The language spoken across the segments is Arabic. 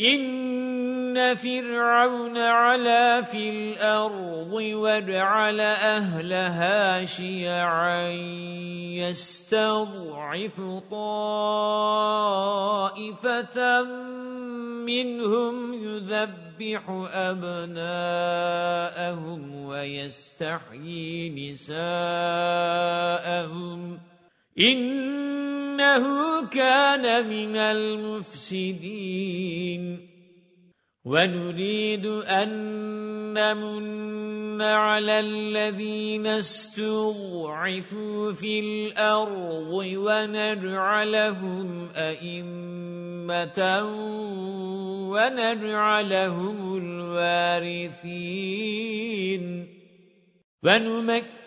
إِنَّ فِرْعَوْنَ عَلَا فِي الْأَرْضِ وَجَعَلَ أَهْلَهَا شِيَعًا يَسْتَضْعِفُ طَائِفَةً مِنْهُمْ يُذَبِّحُ أَبْنَاءَهُمْ وَيَسْتَحْيِي نِسَاءَهُمْ إِنَّهُ كَانَ مِنَ الْمُفْسِدِينَ. وَنُرِيدُ أَن نَّمُنَّ عَلَى الَّذِينَ اسْتُضْعِفُوا فِي الْأَرْضِ وَنَجْعَلَهُمْ أَئِمَّةً وَنَجْعَلَهُمُ الْوَارِثِينَ. وَنُمَكِّنَ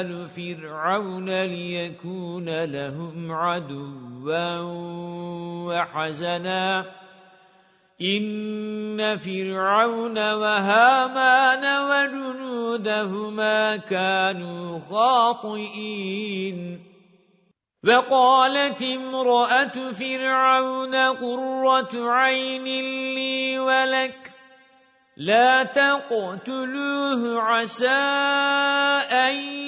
آلُ فِرْعَوْنَ لِيَكُونَ لَهُمْ عَدُوًّا وَحَزَنًا. إِنَّ فِرْعَوْنَ وَهَامَانَ وَجُنُودَهُمَا كَانُوا خَاطِئِينَ. وَقَالَتِ امْرَأَةُ فِرْعَوْنَ قُرَّةُ عَيْنٍ لِّي وَلَكَ لا تقتلوه عسى أن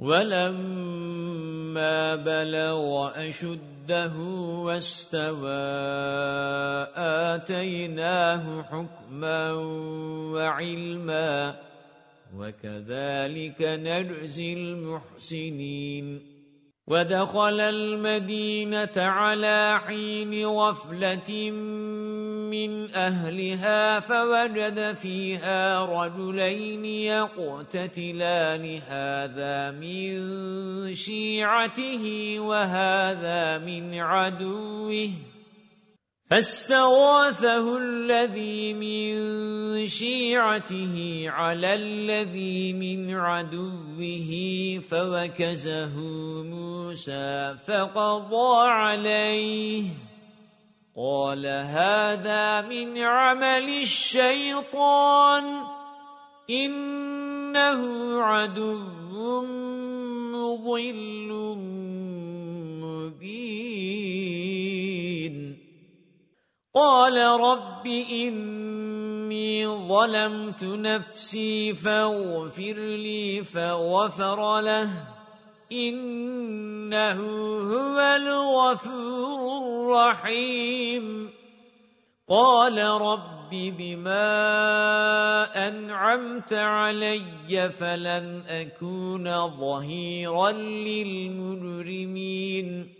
وَلَمَّا بَلَغَ أَشُدَّهُ وَاسْتَوَى آتَيْنَاهُ حُكْمًا وَعِلْمًا وَكَذَلِكَ نَجْزِي الْمُحْسِنِينَ. وَدَخَلَ الْمَدِينَةَ عَلَى حِينِ غَفْلَةٍ مِنْ أَهْلِهَا فَوَجَدَ فِيهَا رَجُلَيْنِ يَقْتَتِلَانِ هَذَا مِنْ شِيعَتِهِ وَهَذَا مِنْ عَدُوِّهِ. فاستغاثه الذي من شيعته على الذي من عدوه فوكزه موسى فقضى عليه. قال هذا من عمل الشيطان إنه عدو مضل مبين. قال رب إني ظلمت نفسي فاغفر لي فغفر له. إِنَّهُ هُوَ الْغَفُورُ الرَّحِيمُ. قَالَ رَبِّ بِمَا أَنْعَمْتَ عَلَيَّ فَلَنْ أَكُونَ ظَهِيرًا لِلْمُجْرِمِينَ.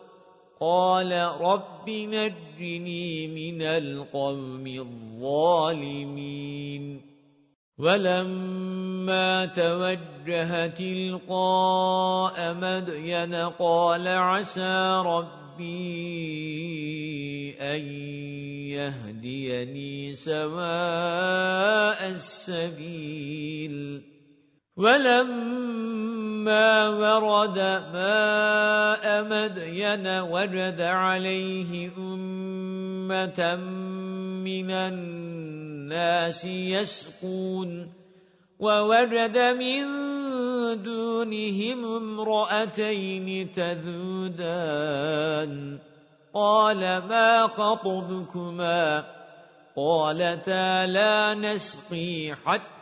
قال رب نجني من القوم الظالمين. ولما توجه تلقاء مدين قال عسى ربي أن يهديني سواء السبيل. ولما ورد ماء مدين وجد عليه أمة من الناس يسقون ووجد من دونهم امرأتين تذودان قال ما خطبكما؟ قالتا لا نسقي حتى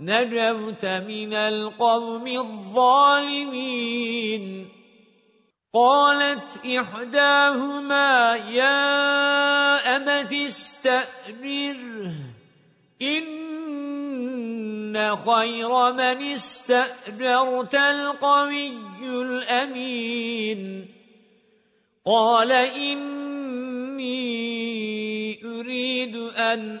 نجوت من القوم الظالمين. قالت إحداهما يا أمت استأجره إن خير من استأجرت القوي الأمين. قال إن إني أريد أن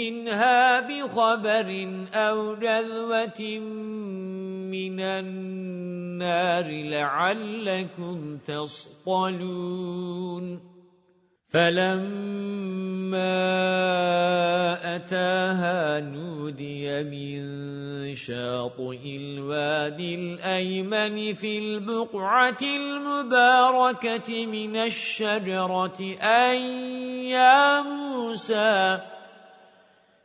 منها بخبر أو جذوة من النار لعلكم تصطلون. فَلَمَّا أَتَاهَا نُودِيَ مِن شَاطِئِ الْوَادِ الْأَيْمَنِ فِي الْبُقْعَةِ الْمُبَارَكَةِ مِنَ الشَّجَرَةِ أَن يَا مُوسَى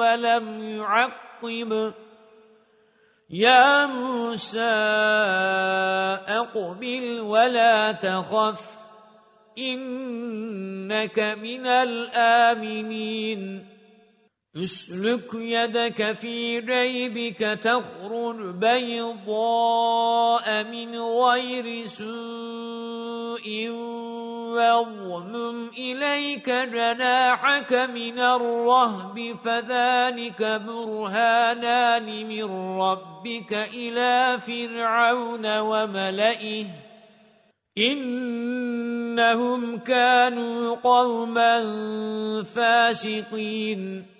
ولم يعقب. يا موسى أقبل ولا تخف إنك من الآمنين. اسلك يدك في جيبك تخرج بيضاء من غير سوء واضمم إليك جناحك من الرهب فذلك برهانان من ربك إلى فرعون وملئه إنهم كانوا قوما فاسقين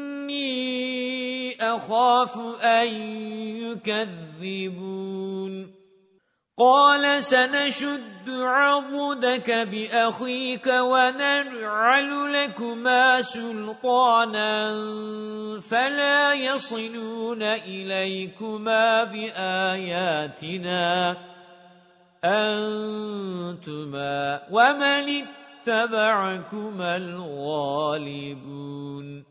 إني أخاف أن يكذبون. قال سنشد عضدك بأخيك ونجعل لكما سلطانا فلا يصلون إليكما بآياتنا. أنتما ومن اتبعكما الغالبون.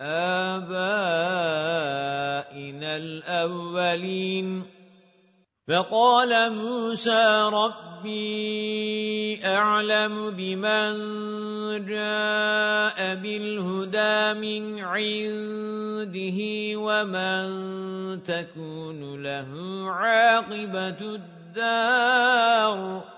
آبَائِنَا الْأَوَّلِينَ. فَقَالَ مُوسَى رَبِّي أَعْلَمُ بِمَنْ جَاءَ بِالْهُدَى مِنْ عِنْدِهِ وَمَنْ تَكُونُ لَهُ عَاقِبَةُ الدَّارِ.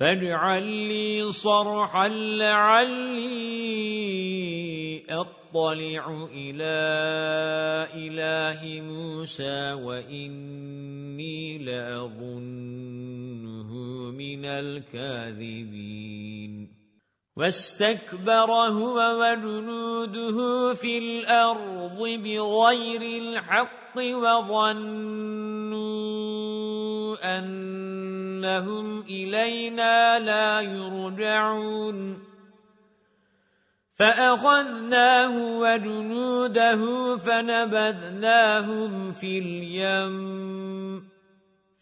فاجعل لي صرحا لعلي أطلع إلى إله موسى وإني لأظنه من الكاذبين. واستكبر هو وجنوده في الأرض بغير الحق وظنوا أنهم إلينا لا يرجعون. فأخذناه وجنوده فنبذناهم في اليم.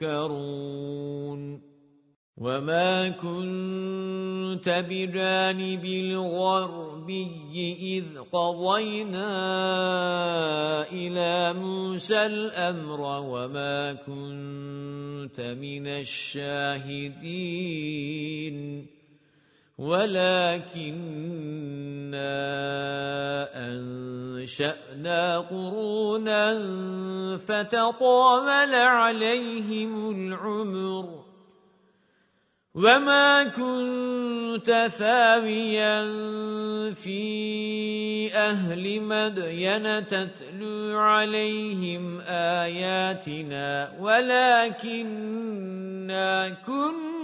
تذكرون وما كنت بجانب الغربي إذ قضينا إلى موسى الأمر وما كنت من الشاهدين ولكننا أنشأنا قرونا فتطامل عليهم العمر وَمَا كُنْتَ ثَاوِيًا فِي أَهْلِ مَدْيَنَ تَتْلُو عَلَيْهِمْ آيَاتِنَا وَلَكِنَّا كُنَّا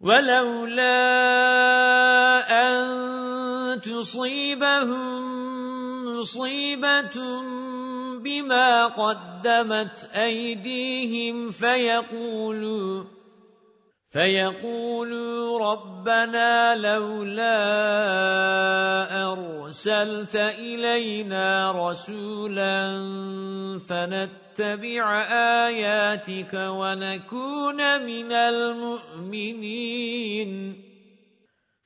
وَلَوْلَا أَن تُصِيبَهُم مُّصِيبَةٌ بِمَا قَدَّمَتْ أَيْدِيهِمْ فَيَقُولُوا فَيَقُولُوا رَبَّنَا لَوْلَا أَرْسَلْتَ إِلَيْنَا رَسُولًا فَنَتَّبِعَ آيَاتِكَ وَنَكُونَ مِنَ الْمُؤْمِنِينَ.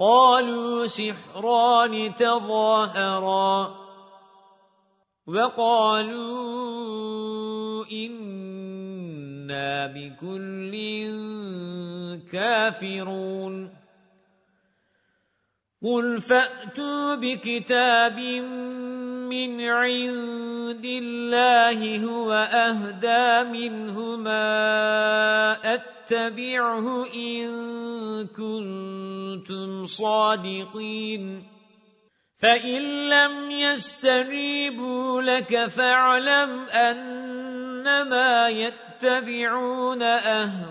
قَالُوا سِحْرَانِ تَظَاهَرَا وَقَالُوا إِنَّا بِكُلٍّ كَافِرُونَ قُلْ فَأْتُوا بِكِتَابٍ مِّنْ عِندِ اللَّهِ هُوَ أَهْدَى مِنْهُمَا فأتبعه إن كنتم صادقين. فإن لم يستجيبوا لك فاعلم أنما يتبعون أهواءهم.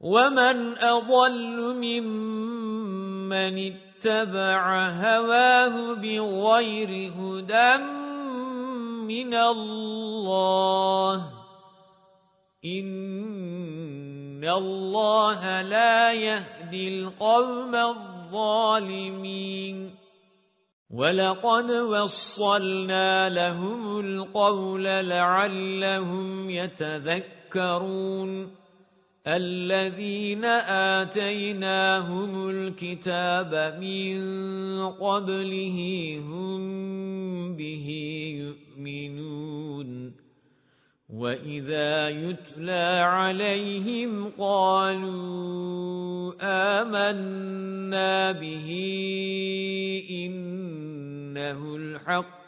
ومن أضل ممن اتبع هواه بغير هدى من الله. إن الله لا يهدي القوم الظالمين. وَلَقَدْ وَصَّلْنَا لَهُمُ الْقَوْلَ لَعَلَّهُمْ يَتَذَكَّرُونَ. الَّذِينَ آتَيْنَاهُمُ الْكِتَابَ مِنْ قَبْلِهِ هُمْ بِهِ يُؤْمِنُونَ. وَإِذَا يُتْلَى عَلَيْهِمْ قَالُوا آمَنَّا بِهِ إِنَّهُ الْحَقُّ.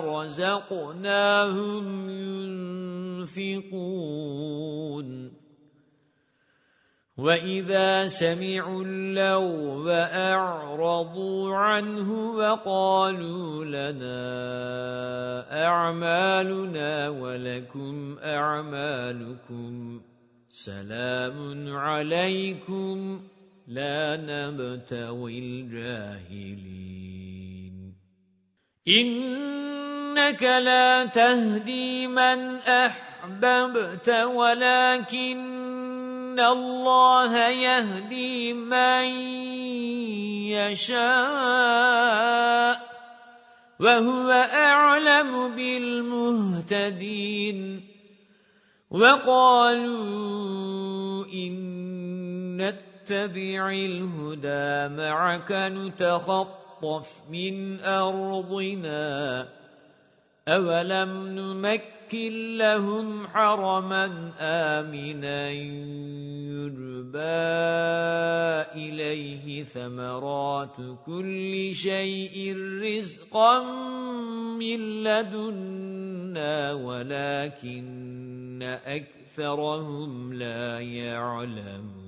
رزقناهم ينفقون وَإِذَا سَمِعُوا اللَّغْوَ أَعْرَضُوا عَنْهُ وَقَالُوا لَنَا أَعْمَالُنَا وَلَكُمْ أَعْمَالُكُمْ سَلَامٌ عَلَيْكُمْ لَا نَبْتَغِي الْجَاهِلِينَ إِنَّكَ لَا تَهْدِي مَنْ أَحْبَبْتَ وَلَكِنَّ اللَّهَ يَهْدِي مَن يَشَاءُ وَهُوَ أَعْلَمُ بِالْمُهْتَدِينَ. وَقَالُوا إِن نَّتَّبِعِ الْهُدَى مَعَكَ نُتَخَطَّفْ مِنْ أَرْضِنَا أَوَلَمْ نُمَكِّنْ لَهُمْ حَرَمًا آمِنًا يُجْبَى إِلَيْهِ ثَمَرَاتُ كُلِّ شَيْءٍ رِزْقًا مِنْ لَدُنَّا وَلَكِنَّ أَكْثَرَهُمْ لَا يَعْلَمُونَ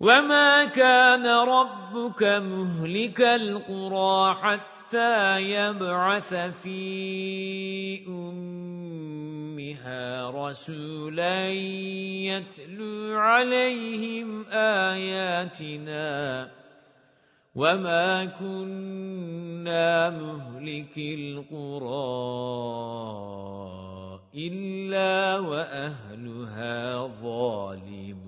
وَمَا كَانَ رَبُّكَ مُهْلِكَ الْقُرَى حَتَّى يَبْعَثَ فِي أُمِّهَا رَسُولًا يَتْلُو عَلَيْهِمْ آيَاتِنَا وَمَا كُنَّا مُهْلِكِ الْقُرَى إِلَّا وَأَهْلُهَا ظَالِمُونَ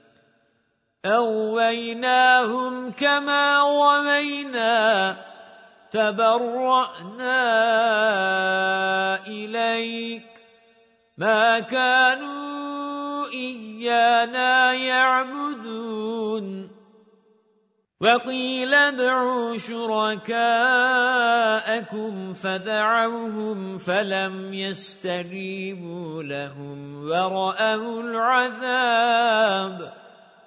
أويناهم كما ومينا تبرأنا إليك ما كانوا إيانا يعبدون وقيل ادعوا شركاءكم فدعوهم فلم يستجيبوا لهم ورأوا العذاب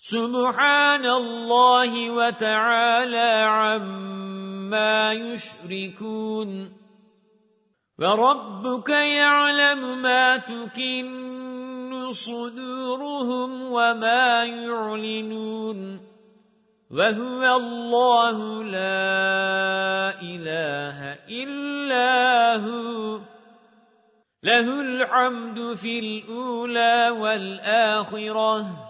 سُبْحَانَ اللَّهِ وَتَعَالَى عَمَّا يُشْرِكُونَ وَرَبُّكَ يَعْلَمُ مَا تُكِنُّ صُدُورُهُمْ وَمَا يُعْلِنُونَ وَهُوَ اللَّهُ لَا إِلَٰهَ إِلَّا هُوَ لَهُ الْحَمْدُ فِي الْأُولَى وَالْآخِرَةِ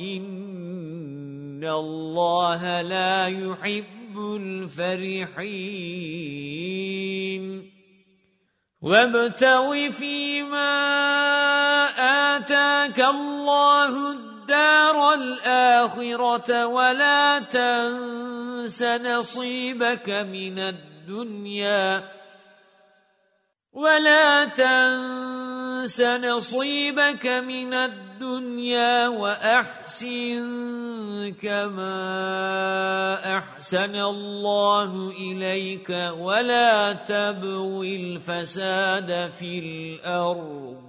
إِنَّ اللَّهَ لَا يُحِبُّ الْفَرِحِينَ وَابْتَغِ فِيمَا آتاك الله الدار الآخرة ولا تنس نصيبك من الدنيا ولا تنس نصيبك من الدنيا وأحسن كما أحسن الله إليك ولا تبغي الفساد في الأرض.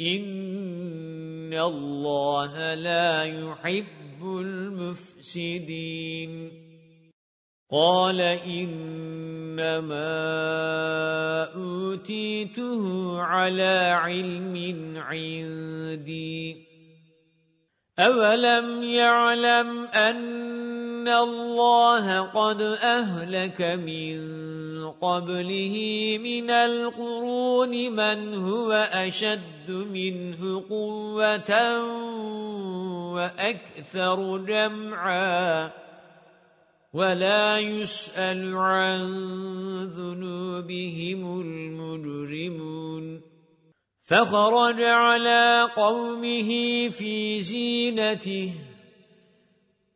إِنَّ اللَّهَ لَا يُحِبُّ الْمُفْسِدِينَ. قَالَ إِنَّمَا أُوتِيتُهُ عَلَى عِلْمٍ عِندِي. أَوَلَمْ يَعْلَمْ أَنَّ اللَّهَ قَدْ أَهْلَكَ مِنْ قَبْلِهِ مِنَ الْقُرُونِ مَنْ هُوَ أَشَدُّ مِنْهُ قُوَّةً وَأَكْثَرُ جَمْعًا. وَلَا يُسْأَلُ عَنْ ذُنُوبِهِمُ الْمُجْرِمُونَ. فَخَرَجَ عَلَى قَوْمِهِ فِي زِينَتِهِ.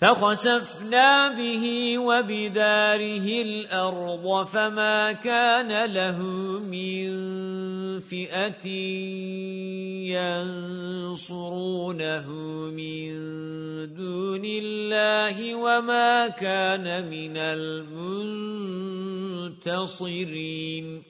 فَخَسَفْنَا بِهِ وَبِدَارِهِ الْأَرْضَ فَمَا كَانَ لَهُ مِنْ فِئَةٍ يَنْصُرُونَهُ مِنْ دُونِ اللَّهِ وَمَا كَانَ مِنَ الْمُنْتَصِرِينَ.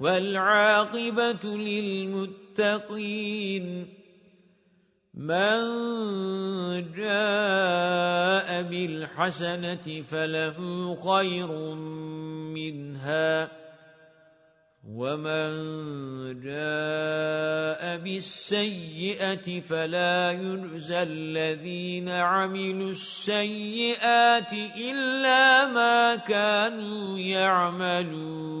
وَالْعَاقِبَةُ لِلْمُتَّقِينَ مَنْ جَاءَ بِالْحَسَنَةِ فَلَهُ خَيْرٌ مِنْهَا وَمَنْ جَاءَ بِالسَّيِّئَةِ فَلَا يُجْزَى الَّذِينَ عَمِلُوا السَّيِّئَاتِ إِلَّا مَا كَانُوا يَعْمَلُونَ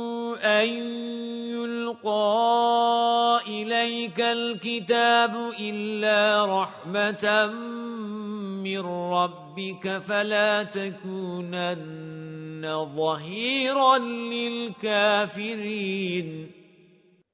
أَنْ يُلْقَى إِلَيْكَ الْكِتَابُ إِلَّا رَحْمَةً مِّنْ رَبِّكَ فَلَا تَكُونَنَّ ظَهِيرًا لِلْكَافِرِينَ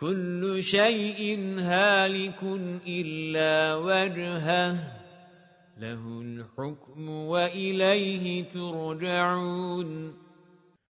كل شيء هالك إلا وجهه له الحكم وإليه ترجعون.